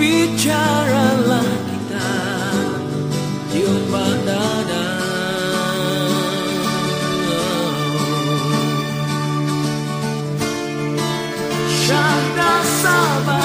Bicaralah kita Jumpa dada. Syahda sabar.